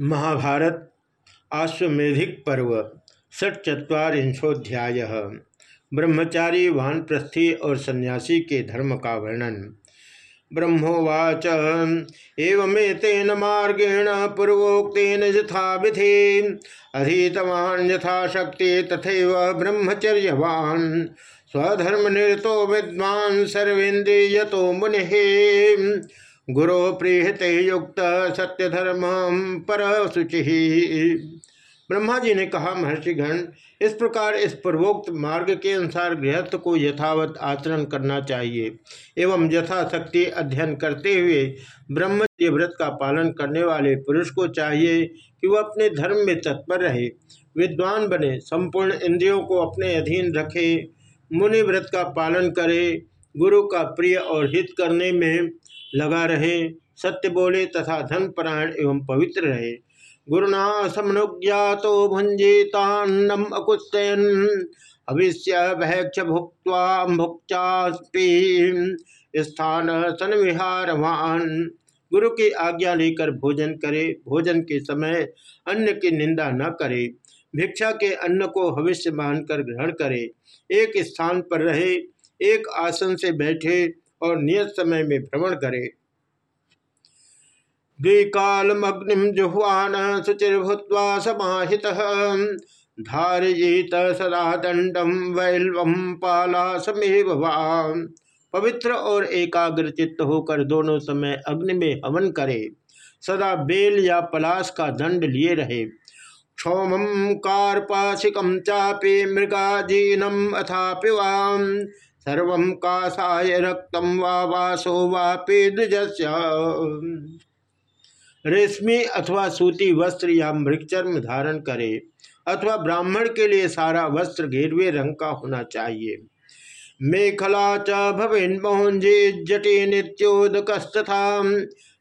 महाभारत आश्वेधिक पर्व षट्चत्वारिंशोध्याय ब्रह्मचारी वानप्रस्थी और सन्यासी के धर्म का वर्णन। ब्रह्मोवाच, एवमेतेन मार्गेण पूर्वोक्तेन यथा विधि, अधीतवान् यथा शक्ति, तथैव ब्रह्मचर्यवान्। स्वधर्म निरतो विद्वान् सर्वेन्द्रिय तो मुनि। गुरो प्रीहते युक्त सत्य धर्म पर शुचि ब्रह्मा जी ने कहा, महर्षिगण, इस प्रकार इस पूर्वोक्त मार्ग के अनुसार गृहस्थ को यथावत आचरण करना चाहिए एवं यथाशक्ति अध्ययन करते हुए ब्रह्मचर्य व्रत का पालन करने वाले पुरुष को चाहिए कि वह अपने धर्म में तत्पर रहे, विद्वान बने, संपूर्ण इंद्रियों को अपने अधीन रखे, मुनि व्रत का पालन करे, गुरु का प्रिय और हित करने में लगा रहे, सत्य बोले तथा धन परायण एवं पवित्र रहे। गुरुना समनुज्ञातो भुंजितान्नम अकुस्तयन अविश्य भैक्ष भुक्वा भुक्चास्पी स्थान सन विहारवान गुरु की आज्ञा लेकर भोजन करे, भोजन के समय अन्न की निंदा न करे। भिक्षा के अन्न को भविष्य मानकर ग्रहण करे। एक स्थान पर रहे, एक आसन से बैठे और नियत समय में भ्रमण करे। द्विकालमग्निम जुह्वान शुचिर्भूत्वा समाहित। धारयेत सदा दंडम वैल्वम पाला समेव पवित्र और एकाग्र चित्त होकर दोनों समय अग्नि में हवन करे। सदा बेल या पलाश का दंड लिए रहे। क्षौम कार्पाशिकम चापे मृगाजीनम अथा पिवाम सर्व कासाय रक्तम वा वासो वापे रेशमी अथवा सूती वस्त्र या मृगचर्म धारण करे, अथवा ब्राह्मण के लिए सारा वस्त्र घेरवे रंग का होना चाहिए। मेखला च भवेन मोहंजे जटे नित्योदकस्तथा,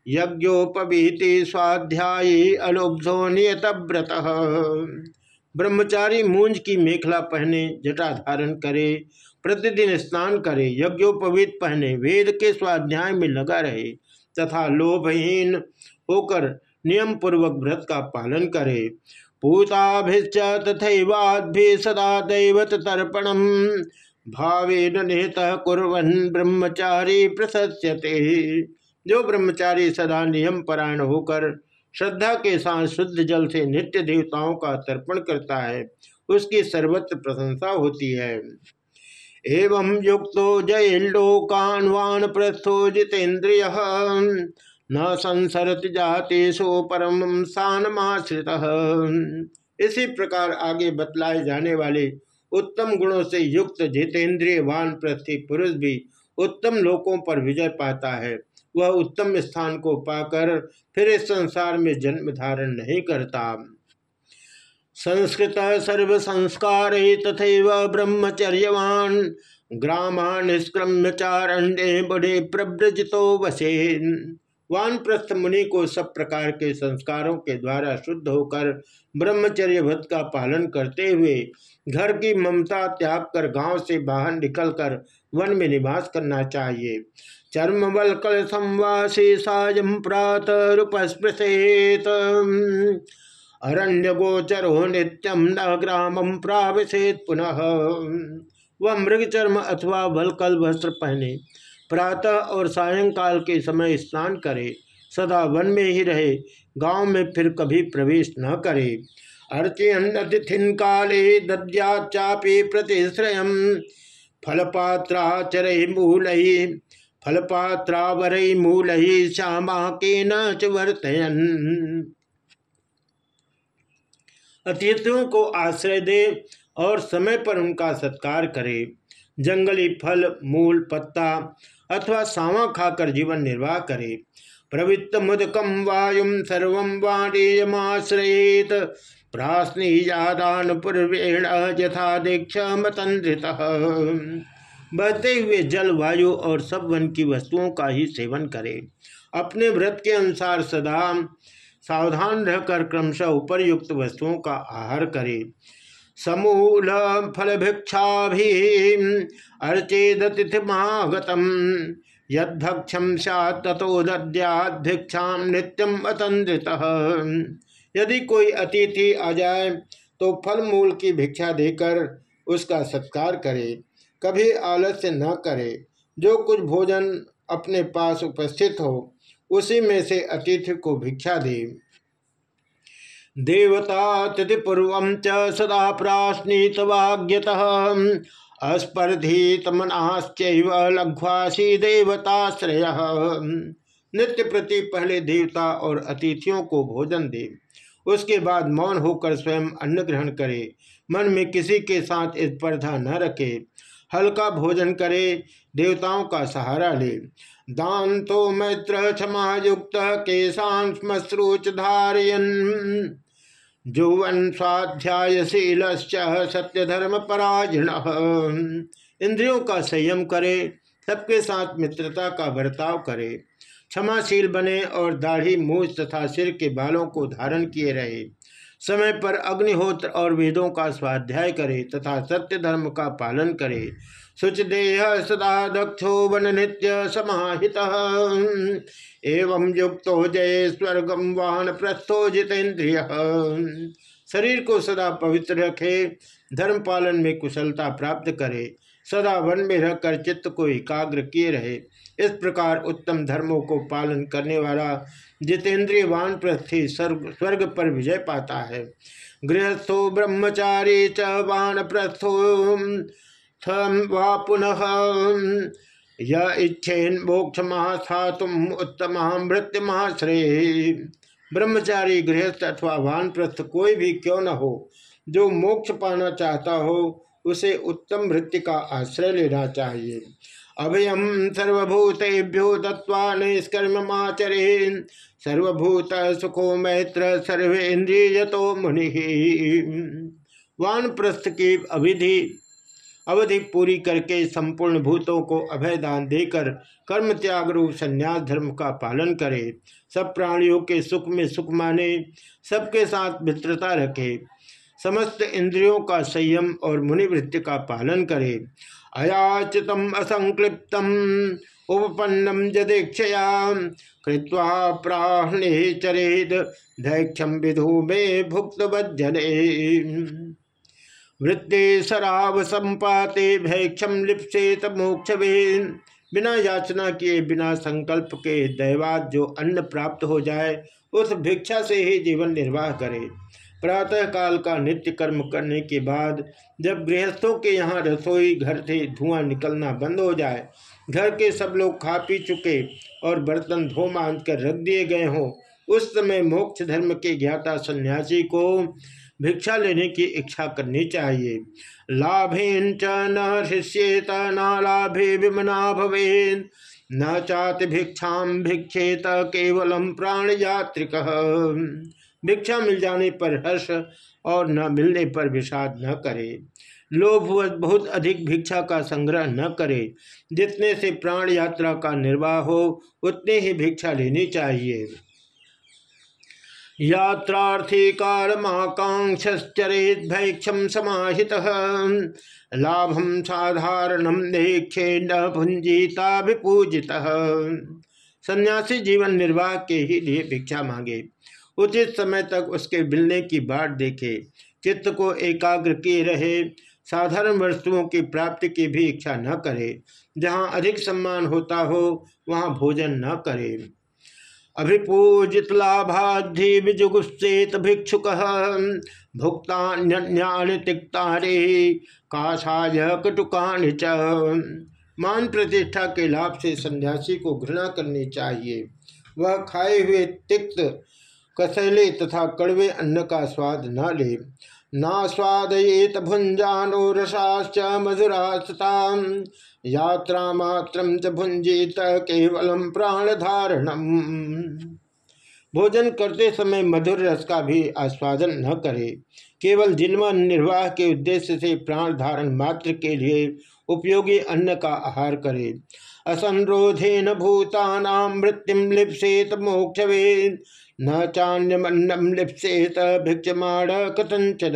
यज्ञोपवीति स्वाध्यायी अलुब्धो नियत व्रत ब्रह्मचारी मूंज की मेखला पहने जटा धारण करे प्रतिदिन स्नान करे, यज्ञोपवीत पहने, वेद के स्वाध्याय में लगा रहे, तथा लोभहीन होकर नियम पूर्वक व्रत का पालन करे। पूताभिश्च तथैवाद्भि सदा दैवत तर्पणम। भावे निहित कुरन ब्रह्मचारी प्रशस्यते जो ब्रह्मचारी सदा नियम परायण होकर श्रद्धा के साथ शुद्ध जल से नित्य देवताओं का तर्पण करता है, उसकी सर्वत्र प्रशंसा होती है। एवं युक्तो जयलोकान्वान प्रस्थो जितेन्द्रिय न संसरत जातेशो परम सानमाश्रित। इसी प्रकार आगे बतलाए जाने वाले उत्तम गुणों से युक्त जितेंद्रिय वान प्रस्थि पुरुष भी उत्तम लोकों पर विजय पाता है। वह उत्तम स्थान को पाकर फिर इस संसार में जन्म धारण नहीं करता। संस्कृत सर्व संस्कार तथा ब्रह्मचर्यवान। ग्रामा निष्क्रम्य चारण्य बड़े प्रव्रजितो वसे वानप्रस्थ मुनि को सब प्रकार के संस्कारों के द्वारा शुद्ध होकर ब्रह्मचर्य व्रत का पालन करते हुए घर की ममता त्याग कर गाँव से बाहर निकलकर वन में निवास करना चाहिए। चर्म वलकल संवासी सायं प्रातः रूपस्पृशेत। अरण्य गोचरो नित्यम न ग्रामम प्रावशेत पुनः। वह मृग चर्म अथवा बलकल वस्त्र पहने, प्रातः और सायंकाल के समय स्नान करे, सदा वन में ही रहे, गाँव में फिर कभी प्रवेश न करे। अर्चयन काले दद्या चापे प्रतिश्रय, फलपात्राचर मूल, फलपात्रावर मूल श्यामा के न वर्तयन। अतिथियों को आश्रय दे और समय पर उनका सत्कार करे। जंगली फल, मूल पत्ता अथवा सावा खाकर जीवन निर्वाह करे। प्रवृत्त मुदकम वायुम सर्व वाणीयमाश्रयेत। प्राश्नीजादान पूर्वेण यथा दीक्षा मतंत्रित बहते हुए जल, वायु और सब वन की वस्तुओं का ही सेवन करे। अपने व्रत के अनुसार सदा सावधान रहकर क्रमशः उपरयुक्त वस्तुओं का आहार करे। समूल फल भिक्षा भी अर्चेदतिथिमागतम यदक्षम सतो दद्याभिक्षा नित्यम अतंत्रित यदि कोई अतिथि आ जाए तो फल मूल की भिक्षा देकर उसका सत्कार करे। कभी आलस्य न करे। जो कुछ भोजन अपने पास उपस्थित हो उसी में से अतिथि को भिक्षा दे। देवता तिथि पूर्व च सदा प्राश्नीतवाग्यत अस्पर्धी तमनाश्च लघ्वासी देवताश्रय। नित्य प्रति पहले देवता और अतिथियों को भोजन दे। उसके बाद मौन होकर स्वयं अन्न ग्रहण करे। मन में किसी के साथ स्पर्धा न रखे। हल्का भोजन करे। देवताओं का सहारा ले। दान तो मैत्र क्षमा युक्त केशांश्मश्रुच धारयन जुवन स्वाध्यायशील सत्य धर्म पराजण इंद्रियों का संयम करे, सबके साथ मित्रता का बर्ताव करे, क्षमाशील बने और दाढ़ी, मूछ तथा सिर के बालों को धारण किए रहे। समय पर अग्निहोत्र और वेदों का स्वाध्याय करे तथा सत्य धर्म का पालन करे। शुचदेह सदा दक्षो वन नित्य समाहित। एवं युक्तो जय स्वर्गम वाहन प्रस्थो जितेन्द्रिय। शरीर को सदा पवित्र रखे, धर्म पालन में कुशलता प्राप्त करे, सदा वन में रहकर चित्त को एकाग्र किए रहे। इस प्रकार उत्तम धर्मों को पालन करने वाला जितेंद्रिय वान प्रस्थि स्वर्ग पर विजय पाता है। गृहस्थो ब्रह्मचारी च वान प्रस्थो। वा पुनः यच्छेन मोक्ष महास्थातुम उत्तम मृत्यु महाश्रेय ब्रह्मचारी, गृहस्थ अथवा वानप्रस्थ कोई भी क्यों न हो, जो मोक्ष पाना चाहता हो, उसे उत्तम मृत्यु का आश्रय लेना चाहिए। अभयम सर्वभूतेभ्यो दत्वा निष्कर्मचरे सर्वभूत सुखो मैत्र सर्वेन्द्रिय तो मुनि। वान प्रस्थ की अविधि अवधि पूरी करके संपूर्ण भूतों को अभय दान देकर कर्म त्याग रूप संन्यास धर्म का पालन करे। सब प्राणियों के सुख में सुख माने, सबके साथ मित्रता रखे। समस्त इंद्रियों का संयम और मुनिवृत्ति का पालन करे। अयाचितम असंक्लिप्तम उपपन्नम जदेक्षया कृत्वा प्राहणे चरेद दैक्षम विधु में भुक्त वृत्ति शराब संपाते भैक्षम लिप्सेत मोक्ष बिना याचना किए, बिना संकल्प के दैवाद जो अन्न प्राप्त हो जाए, उस भिक्षा से ही जीवन निर्वाह करे। प्रातः काल का नित्य कर्म करने के बाद जब गृहस्थों के यहाँ रसोई, घर से धुआँ निकलना बंद हो जाए, घर के सब लोग खा पी चुके और बर्तन धो मांझ कर रख दिए गए हों, उस समय मोक्ष धर्म के ज्ञाता सन्यासी को भिक्षा लेने की इच्छा करनी चाहिए। लाभेन च न शिष्येत, न लाभे विमना भवेन। न चात भिक्षा भिक्षेत केवलम प्राण यात्रिक भिक्षा मिल जाने पर हर्ष और न मिलने पर विषाद न करे। लोभवश बहुत अधिक भिक्षा का संग्रह न करे। जितने से प्राण यात्रा का निर्वाह हो, उतने ही भिक्षा लेनी चाहिए। यात्रार्थी कालमाकांक्षरेत भैक्षम लाभम साधारणम न भुंजीता सन्यासी जीवन निर्वाह के ही लिए भिक्षा मांगे। उचित समय तक उसके मिलने की बाट देखे। चित्त को एकाग्र किए रहे। साधारण वस्तुओं की प्राप्ति की भी इच्छा न करे। जहाँ अधिक सम्मान होता हो, वहाँ भोजन न करे। अभिपूजित लाभाधि विजुगुस्सेत भिक्षुक भुक्ता तिक्ता रे काषाय कटुकान च। मान प्रतिष्ठा के लाभ से सन्यासी को घृणा करनी चाहिए। वह खाए हुए तिक्त, कसैले तथा कड़वे अन्न का स्वाद न ले। ना स्वादयेत भुंजानो रसाश्च मधुरास्ता यात्रा मात्र भुंजित केवलम प्राण धारणम भोजन करते समय मधुर रस का भी आस्वादन न करे। केवल जिन्वन निर्वाह के उद्देश्य से प्राण धारण मात्र के लिए उपयोगी अन्न का आहार करे। असंरोधेन भूताना मृत्युम लिप्सेत मोक्षवे न चान्यमन्नम लिप्सेत भिक्षमाण कथंचन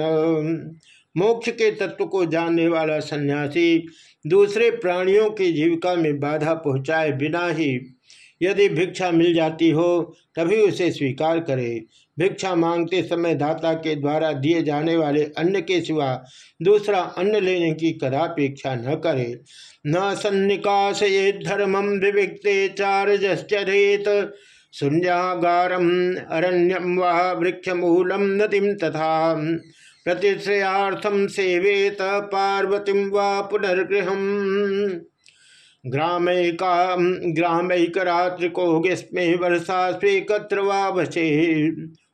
मोक्ष के तत्व को जानने वाला सन्यासी दूसरे प्राणियों की जीविका में बाधा पहुँचाए बिना ही यदि भिक्षा मिल जाती हो, तभी उसे स्वीकार करे। भिक्षा मांगते समय दाता के द्वारा दिए जाने वाले अन्न के सिवा दूसरा अन्न लेने की कदापेक्षा न करे। न सन्निकाश ये धर्मम विविक्ते चारजश्चरेत शून्यागारम अरण्यम व वृक्षमूलम नदीम तथा। प्रतिश्रयाथम सेवेत पार्वतीम व पुनर्गृह ग्रामैका ग्रामैकरात्रिको ग्रीष्मे वर्षा स्वीकत्र वशे।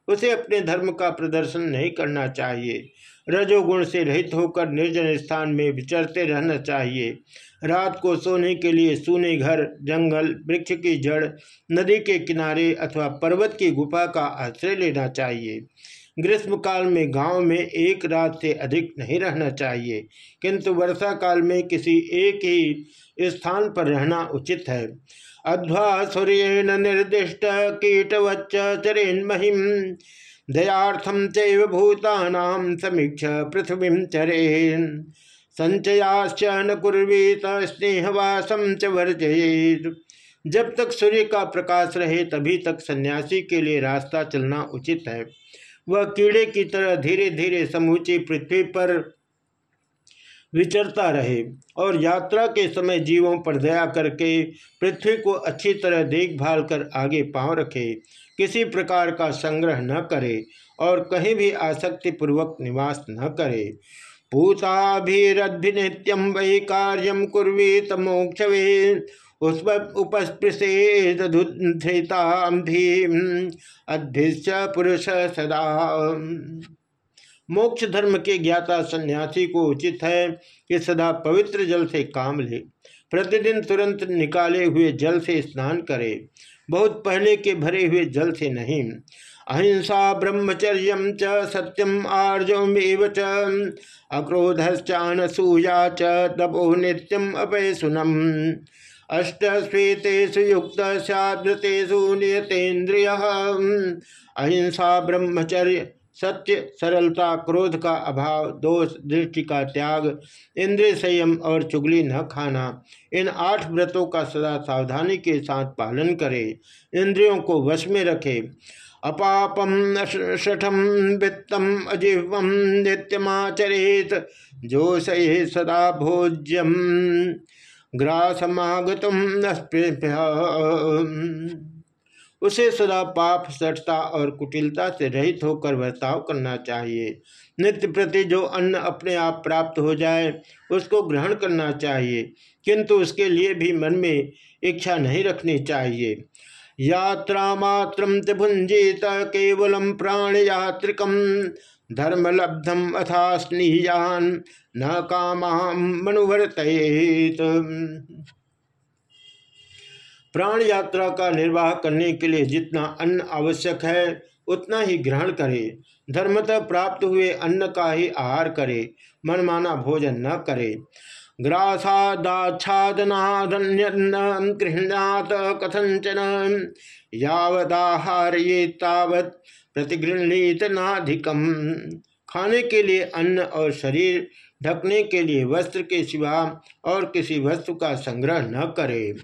उसे अपने धर्म का प्रदर्शन नहीं करना चाहिए। रजोगुण से रहित होकर निर्जन स्थान में विचरते रहना चाहिए। रात को सोने के लिए सूने घर, जंगल, वृक्ष की जड़, नदी के किनारे अथवा पर्वत की गुफा का आश्रय लेना चाहिए। ग्रीष्म काल में गाँव में एक रात से अधिक नहीं रहना चाहिए, किंतु वर्षा काल में किसी एक ही स्थान पर रहना उचित है। अध्वा सूर्य निर्दिष्ट कीटवच्च चरेन महिम दयार्थम चैव भूतानाम समीक्ष पृथ्वी चरेन। संचयाश्च न कुर्वीत स्नेहवासम च वर्जयेत। जब तक सूर्य का प्रकाश रहे, तभी तक सन्यासी के लिए रास्ता चलना उचित है। वह कीड़े की तरह धीरे धीरे समूची पृथ्वी पर विचरता रहे और यात्रा के समय जीवों पर दया करके पृथ्वी को अच्छी तरह देखभाल कर आगे पाँव रखे। किसी प्रकार का संग्रह न करे और कहीं भी आसक्ति पूर्वक निवास न करे। पूताभिरद्भिनित्यम वही कार्यम कुर्वीत मोक्षवे उपस्पृशेदुधृताभिश्च पुरुष सदा। मोक्ष धर्म के ज्ञाता सन्यासी को उचित है कि सदा पवित्र जल से काम ले, प्रतिदिन तुरंत निकाले हुए जल से स्नान करे, बहुत पहले के भरे हुए जल से नहीं। अहिंसा ब्रह्मचर्य च सत्यम आर्जमेव अक्रोधश्चान सूया च तपो नित्यम अपयसुनम अष्ट श्वेतेषु युक्त सदृतेषु नियतेन्द्रिय। अहिंसा ब्रह्मचर्य, सत्य, सरलता, क्रोध का अभाव, दोष, दृष्टि का त्याग, इंद्रिय संयम और चुगली न खाना, इन आठ व्रतों का सदा सावधानी के साथ पालन करे। इंद्रियों को वश में रखे। अपापम शठम वित्तम अजिह्वम नित्यमाचरेत। जो सहे सदा भोज्यम ग्रासमागतुम उसे सदा पाप, सटता और कुटिलता से रहित होकर बर्ताव करना चाहिए। नित्य प्रति जो अन्न अपने आप प्राप्त हो जाए, उसको ग्रहण करना चाहिए। किंतु उसके लिए भी मन में इच्छा नहीं रखनी चाहिए। यात्रा मात्र भुंजित केवलम प्राण यात्रिकम धर्मलब्धम अथा स्नेहान न काम मनुवर्त प्राण यात्रा का निर्वाह करने के लिए जितना अन्न आवश्यक है, उतना ही ग्रहण करे। धर्मतः प्राप्त हुए अन्न का ही आहार करे। मनमाना भोजन न करे। गृहणात कथंचन यावदाहार तावत प्रतिगृहणीत नाधिकम खाने के लिए अन्न और शरीर, ढकने के लिए वस्त्र के सिवा और किसी वस्तु का संग्रह न करे।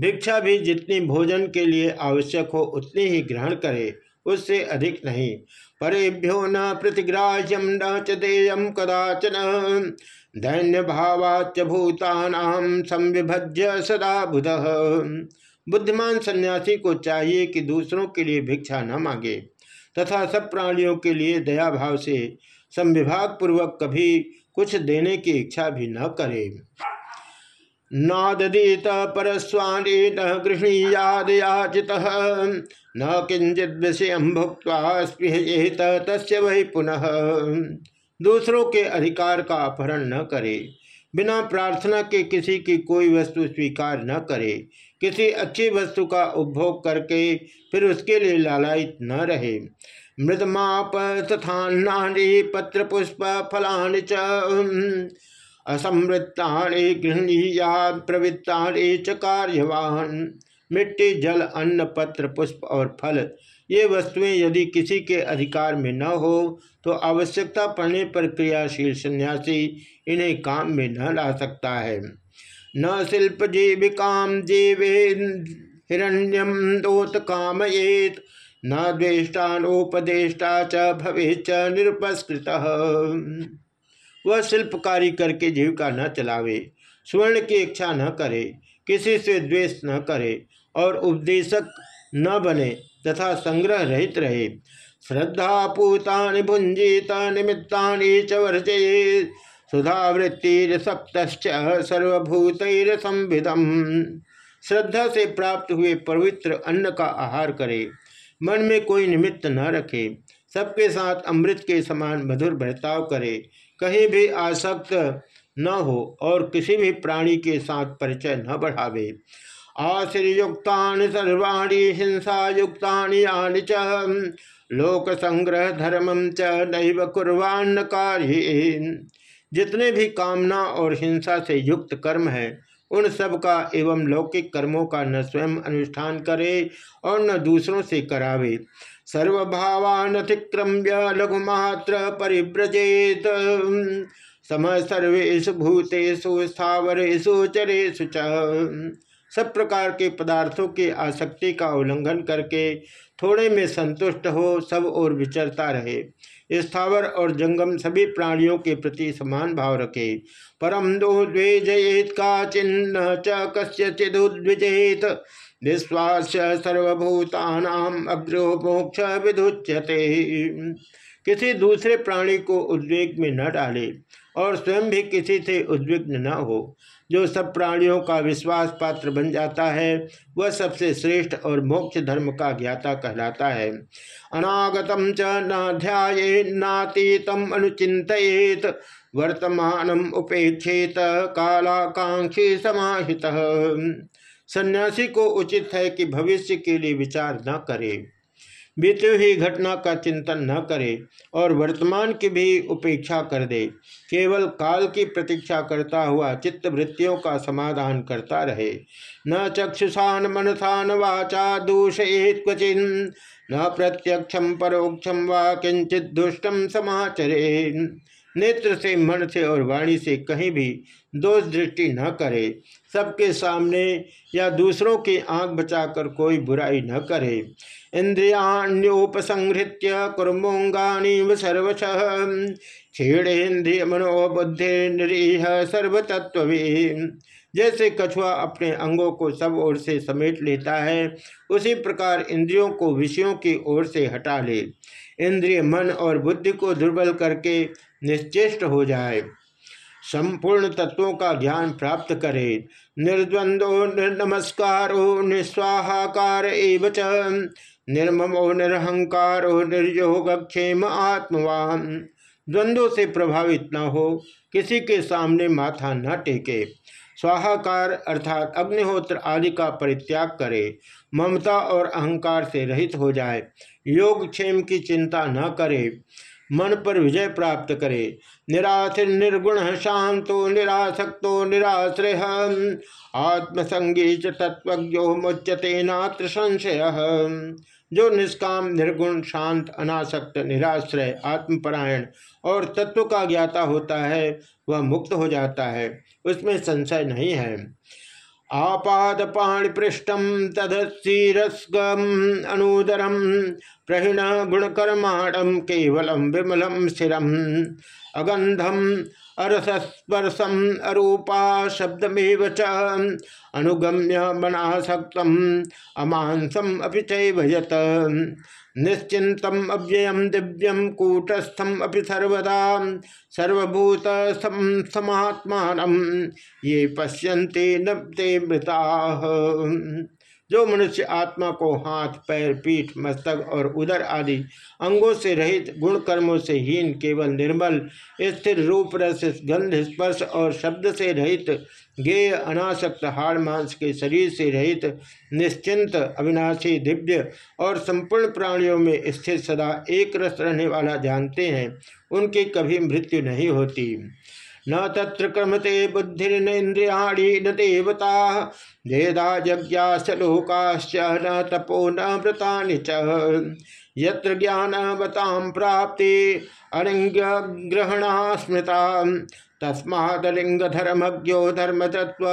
भिक्षा भी जितनी भोजन के लिए आवश्यक हो, उतनी ही ग्रहण करे। उससे अधिक नहीं। परेभ्यो न प्रतिग्राह्यम न च देयम कदाचन। दैन्य भावाच भूतानाम संविभज्य सदा बुध। बुद्धिमान सन्यासी को चाहिए कि दूसरों के लिए भिक्षा न मांगे, तथा सब प्राणियों के लिए दया भाव से संविभाग पूर्वक कभी कुछ देने की इच्छा भी न करे। नादीत परस्वाणी न गृहणीयादयाचित, न किंचित विषय भुक्त स्पृहत तस् वही पुनः। दूसरों के अधिकार का अपहरण न करे, बिना प्रार्थना के किसी की कोई वस्तु स्वीकार न करे, किसी अच्छी वस्तु का उपभोग करके फिर उसके लिए लालायित न रहे। मृदमाप तथा पत्र पुष्प फलानि च असमृत्तानि गृहणीयाद प्रवृत्तानि च कार्यवान मिट्टी, जल, अन्न, पत्र, पुष्प और फल ये वस्तुएँ यदि किसी के अधिकार में न हो तो आवश्यकता पड़ने पर क्रियाशील सन्यासी इन्हें काम में न ला सकता है। न शिल्प जीविका जीवे हिरण्यम दोत कामयेत न द्वेष्टा नोपदेष्टा च भवे च निरुपस्कृत। वह शिल्पकारी करके जीविका न चलावे, स्वर्ण की इच्छा न करे, किसी से द्वेष न करे और उपदेशक न बने तथा संग्रह रहित रहे। श्रद्धा पूता भुंजित निमित्ता च वर्जये सुधावृत्तिर सप्त सर्वभूत संविधम श्रद्धा से प्राप्त हुए पवित्र अन्न का आहार करे। मन में कोई निमित्त न रखे। सबके साथ अमृत के समान मधुर बर्ताव करे। कहीं भी आसक्त न हो और किसी भी प्राणी के साथ परिचय न बढ़ावे। आश्रयुक्ता सर्वाणी हिंसा युक्ता च। लोक संग्रह धर्मम च नैव कुर्वान्न कार्य जितने भी कामना और हिंसा से युक्त कर्म है, उन सब का एवं लौकिक कर्मों का न स्वयं अनुष्ठान करे और न दूसरों से करावे। सर्वभावान अतिक्रम्य लघुमात्र परिव्रजेत। समय सर्वेशु भूतेषु स्थावरेशु चरेशु सब प्रकार के पदार्थों की आसक्ति का उल्लंघन करके थोड़े में संतुष्ट हो सब और विचरता रहे। स्थावर और जंगम सभी प्राणियों के प्रति समान भाव रखे। परम दो द्वेजयेत का चिन्ह च कस्यचिदुद्विजेत विश्वास सर्वभूतानाम अग्रो मोक्ष विधुच्यते। किसी दूसरे प्राणी को उद्वेग में न डाले। और स्वयं भी किसी से उद्विग्न न हो। जो सब प्राणियों का विश्वास पात्र बन जाता है, वह सबसे श्रेष्ठ और मोक्ष धर्म का ज्ञाता कहलाता है। अनागतम च न ध्याये नातीतम अनुचित वर्तमान उपेक्षित कालाकांक्षी समाहित। सन्यासी को उचित है कि भविष्य के लिए विचार न करे। बीते हुई घटना का चिंतन न करे और वर्तमान की भी उपेक्षा कर दे। केवल काल की प्रतीक्षा करता हुआ चित्त वृत्तियों का समाधान करता रहे। न चक्षुषान मनसान वाचा दूषयेत क्वचिन, न प्रत्यक्षम परोक्षम व किंचित दुष्टम समाचरे नेत्र से मन से और वाणी से कहीं भी दोष दृष्टि न करे। सबके सामने या दूसरों की आँख बचाकर कोई बुराई न करे। इंद्रियाण्योपसंहृत्य कुर्मोंगानी सर्वश। क्षीणेन्द्रिय मनोबुद्धि निरीह सर्वतत्व जैसे कछुआ अपने अंगों को सब ओर से समेट लेता है, उसी प्रकार इंद्रियों को विषयों की ओर से हटा ले। इंद्रिय मन और बुद्धि को दुर्बल करके निश्चेष्ट हो जाए। संपूर्ण तत्वों का ज्ञान प्राप्त करे। निर्द्वंदो निर्नमस्कारो निस्वाहाकार एवं निर्ममो निरहंकारो निर्योगक्षेम आत्मवान। द्वंद्वों से प्रभावित न हो, किसी के सामने माथा न टेके। स्वाहाकार अर्थात अग्निहोत्र आदि का परित्याग करे। ममता और अहंकार से रहित हो जाए। योग क्षेम की चिंता न करे। मन पर विजय प्राप्त करे। निराशिर निर्गुण शांतो, निरासक्तो, निराश्रय। आत्मसंगी च तत्वज्ञो मुच्यते नात्र संशय। जो निष्काम, निर्गुण, शांत, अनासक्त, निराश्रय, आत्मपरायण और तत्व का ज्ञाता होता है, वह मुक्त हो जाता है। उसमें संशय नहीं है। आपाद पाणिपृष्ठम तदीरस्गम अनुदरम प्रहिण गुणकर्माणम केवलम विमलम स्थिरम अगंधम अरसस्पर्शम अरूपा शब्दमेव च। अनुगम्य मनासक्तम अमांसम अभी चयत निश्चिंतम अव्ययम दिव्यम कूटस्थम अभी सर्वदा। सर्वभूत समात्मान ये पश्यन्ते नब्ते मृता। जो मनुष्य आत्मा को हाथ, पैर, पीठ, मस्तक और उदर आदि अंगों से रहित गुण कर्मों से हीन, केवल निर्मल, स्थिर रूप, रस, गंध, स्पर्श और शब्द से रहित गेय अनासक्त, हाड़, मांस के शरीर से रहित निश्चिंत, अविनाशी, दिव्य और संपूर्ण प्राणियों में स्थिर सदा एक रस रहने वाला जानते हैं। उनकी कभी मृत्यु नहीं होती। न तत्र क्रमते बुद्धिर्नेन्द्रियाणी न देवता। वेदा यज्ञाश्च लोकाश्च न तपो न व्रता च। यत्र ज्ञानवतां प्राप्ति अलिंग्यग्रहणा स्मृता तस्मादलिंग धर्मज्ञो धर्म तत्व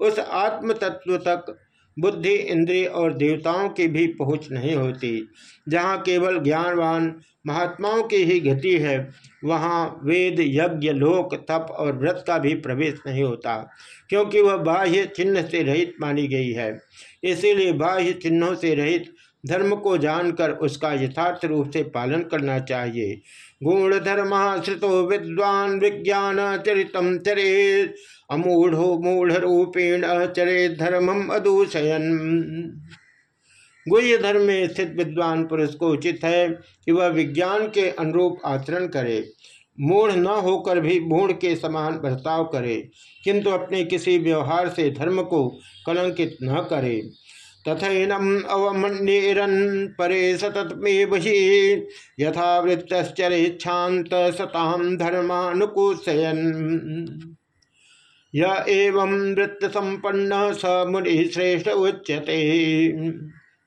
उस आत्म तत्व तक बुद्धि, इंद्रिय और देवताओं की भी पहुँच नहीं होती। जहाँ केवल ज्ञानवान महात्माओं की ही गति है, वहाँ वेद, यज्ञ, लोक, तप और व्रत का भी प्रवेश नहीं होता, क्योंकि वह बाह्य चिन्ह से रहित मानी गई है। इसीलिए बाह्य चिन्हों से रहित धर्म को जानकर उसका यथार्थ रूप से पालन करना चाहिए। गुण धर्म श्रुतो विद्वान विज्ञान चरितम चरे अमूढ़ो मूढ़ रूपेण चरे धर्मम अदूषयन। गुह्य धर्म में स्थित विद्वान पुरुष को उचित है कि वह विज्ञान के अनुरूप आचरण करे। मूढ़ न होकर भी मूढ़ के समान बर्ताव करे, किंतु अपने किसी व्यवहार से धर्म को कलंकित न करे। तथैनम अवमन्यरन परे सततमेव ही यथावृत्तश्चरेच्छात सताम धर्मानुकूसयन य एवं वृत्त संपन्न स मुनि श्रेष्ठ उच्यते।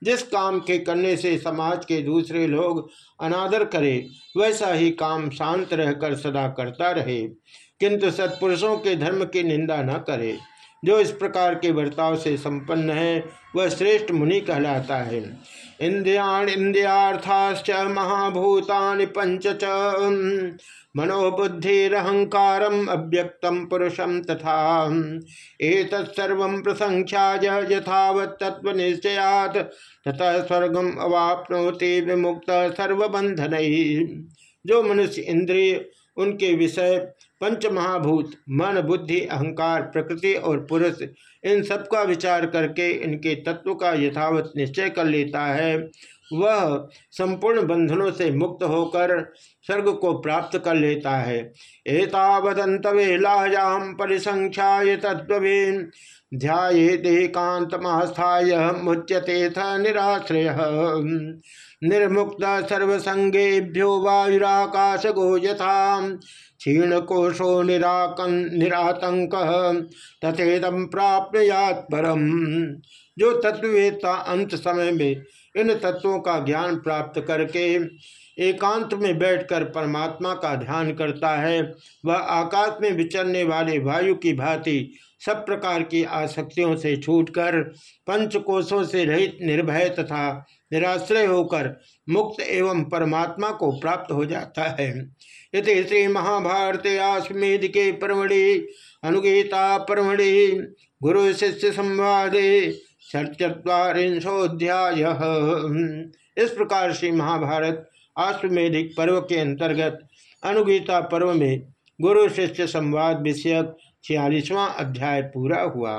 जिस काम के करने से समाज के दूसरे लोग अनादर करे, वैसा ही काम शांत रहकर सदा करता रहे। किंतु सत्पुरुषों के धर्म की निंदा न करे। जो इस प्रकार के बर्ताव से संपन्न है, वह श्रेष्ठ मुनि कहलाता है। इंद्रियाण इंद्रियार्थाश्च महाभूतानि पंच च मनोबुद्धिरहंकारम अव्यक्तम पुरुषम तथा एतत्सर्व प्रसंख्याय यथावत तत्व निश्चयात तथा स्वर्गम अवापनोति विमुक्त सर्वबंधन जो मनुष्य इंद्रिय, उनके विषय पंच महाभूत मन, बुद्धि, अहंकार, प्रकृति और पुरुष, इन सब का विचार करके इनके तत्व का यथावत निश्चय कर लेता है। वह संपूर्ण बंधनों से मुक्त होकर स्वर्ग को प्राप्त कर लेता है। एतावदंत वेलायाम परिसंख्या तत्व ध्याकांतमास्थाय मुच्यते थ निराश्रय। निर्मुक्त सर्वसंगेभ्यो वायुराकाश गो यथा क्षीण कोशो निराकन निरातंक तथेदम प्राप्त परम। जो तत्ववेता अंत समय में इन तत्वों का ज्ञान प्राप्त करके एकांत में बैठकर परमात्मा का ध्यान करता है, वह आकाश में विचरने वाले वायु की भांति सब प्रकार की आसक्तियों से छूटकर पंचकोशों से रहित निर्भय तथा निराश्रय होकर मुक्त एवं परमात्मा को प्राप्त हो जाता है। इति श्री महाभारत आश्वेद के परमणि अनुगीता परमणि गुरु शिष्य संवादे चतरिंशोध्याय इस प्रकार श्री महाभारत आश्वेधिक पर्व के अंतर्गत अनुगीता पर्व में गुरु शिष्य संवाद विषयक छियालीसवां अध्याय पूरा हुआ।